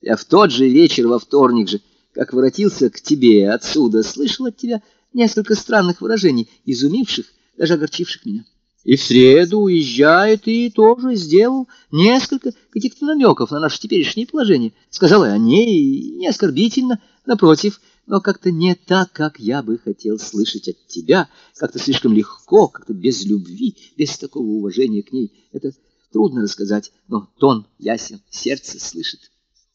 Я в тот же вечер, во вторник же, как воротился к тебе отсюда, слышал от тебя несколько странных выражений, изумивших, даже огорчивших меня. И в среду, уезжая, ты тоже сделал несколько каких-то намеков на наше теперешнее положение. Сказал и о ней, не оскорбительно, напротив, но как-то не так, как я бы хотел слышать от тебя, как-то слишком легко, как-то без любви, без такого уважения к ней. Это трудно рассказать, но тон ясен, сердце слышит.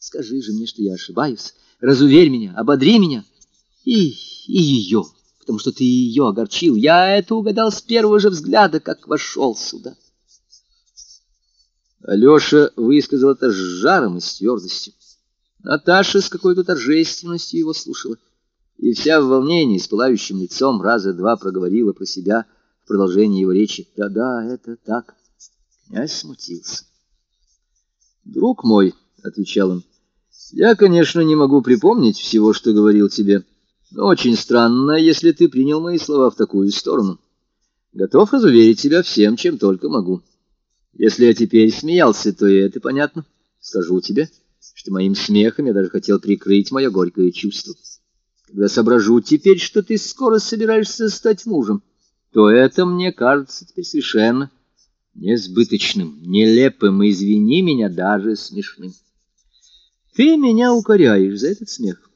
Скажи же мне, что я ошибаюсь, разуверь меня, ободри меня и, и ее, потому что ты ее огорчил. Я это угадал с первого же взгляда, как вошел сюда. Алеша высказал это с жаром и с твердостью. Наташа с какой-то торжественностью его слушала, и вся в волнении, с пылающим лицом, раза два проговорила про себя в продолжении его речи. «Да-да, это так». Князь смутился. «Друг мой», — отвечал он, — «я, конечно, не могу припомнить всего, что говорил тебе, но очень странно, если ты принял мои слова в такую сторону. Готов разуверить тебя всем, чем только могу. Если я теперь смеялся, то и это понятно. Скажу тебе» что моим смехом я даже хотел прикрыть мое горькое чувство. Когда соображу теперь, что ты скоро собираешься стать мужем, то это мне кажется теперь совершенно несбыточным, нелепым, и извини меня, даже смешным. Ты меня укоряешь за этот смех,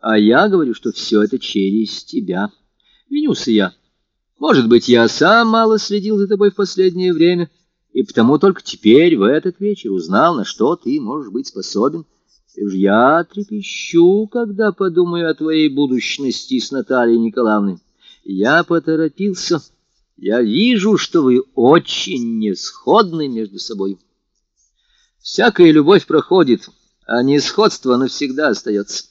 а я говорю, что все это через тебя. Винюся я. Может быть, я сам мало следил за тобой в последнее время, — и потому только теперь, в этот вечер, узнал, на что ты можешь быть способен. И уж я трепещу, когда подумаю о твоей будущности с Натальей Николаевной. Я поторопился. Я вижу, что вы очень несходны между собой. Всякая любовь проходит, а несходство навсегда остается.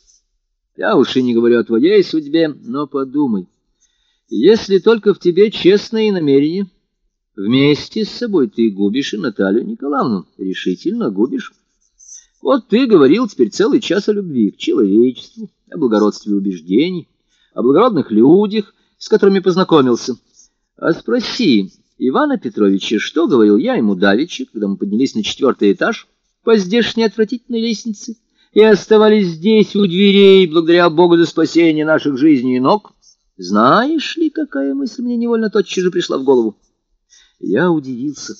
Я уж и не говорю о твоей судьбе, но подумай. Если только в тебе честные намерения... Вместе с собой ты губишь и Наталью Николаевну, решительно губишь. Вот ты говорил теперь целый час о любви к человечеству, о благородстве убеждений, о благородных людях, с которыми познакомился. А спроси Ивана Петровича, что говорил я ему давеча, когда мы поднялись на четвертый этаж по здешней отвратительной лестнице и оставались здесь у дверей, благодаря Богу за спасение наших жизней и ног. Знаешь ли, какая мысль мне невольно тотчас же пришла в голову? Я удивился.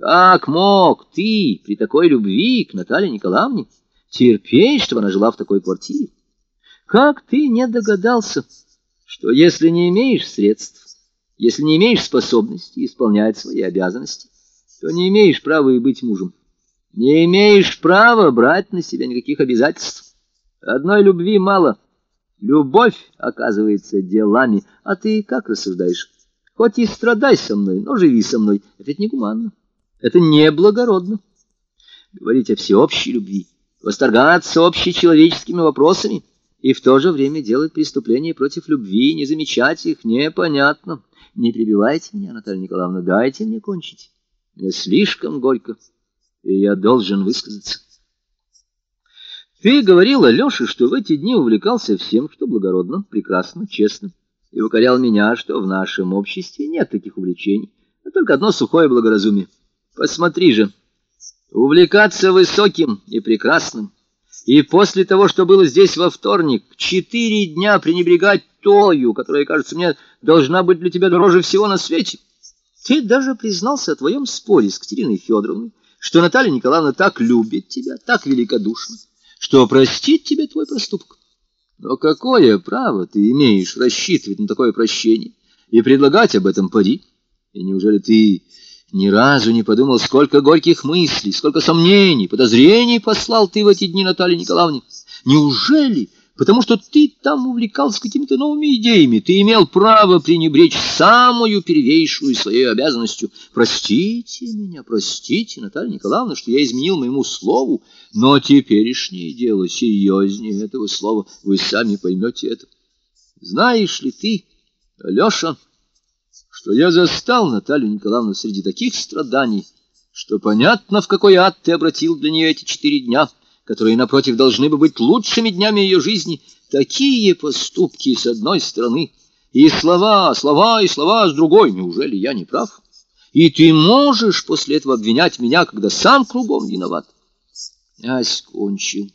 Как мог ты при такой любви к Наталье Николаевне терпеть, чтобы она жила в такой квартире? Как ты не догадался, что если не имеешь средств, если не имеешь способности исполнять свои обязанности, то не имеешь права и быть мужем, не имеешь права брать на себя никаких обязательств. Одной любви мало. Любовь, оказывается, делами. А ты как рассуждаешь? Хоть и страдай со мной, но живи со мной. Это ведь негуманно. Это неблагородно. Говорить о всеобщей любви, восторгаться общечеловеческими вопросами и в то же время делать преступления против любви, не замечать их, непонятно. Не прибивайте меня, Наталья Николаевна, дайте мне кончить. Мне слишком горько, и я должен высказаться. Ты говорила, Леша, что в эти дни увлекался всем, что благородно, прекрасно, честно и укорял меня, что в нашем обществе нет таких увлечений, а только одно сухое благоразумие. Посмотри же, увлекаться высоким и прекрасным, и после того, что было здесь во вторник, четыре дня пренебрегать тою, которая, кажется мне, должна быть для тебя дороже всего на свете. Ты даже признался о твоем споре с Катериной Федоровной, что Наталья Николаевна так любит тебя, так великодушна, что простит тебе твой проступок. Но какое право ты имеешь рассчитывать на такое прощение и предлагать об этом пари? И неужели ты ни разу не подумал, сколько горьких мыслей, сколько сомнений, подозрений послал ты в эти дни Наталье Николаевне? Неужели потому что ты там увлекался какими-то новыми идеями. Ты имел право пренебречь самую первейшую своей обязанностью. Простите меня, простите, Наталья Николаевна, что я изменил моему слову, но теперешнее дело серьезнее этого слова. Вы сами поймете это. Знаешь ли ты, Алеша, что я застал Наталью Николаевну среди таких страданий, что понятно, в какой ад ты обратил для нее эти четыре дня — которые, напротив, должны бы быть лучшими днями ее жизни, такие поступки с одной стороны, и слова, слова и слова с другой. Неужели я не прав? И ты можешь после этого обвинять меня, когда сам кругом виноват? Князь кончил.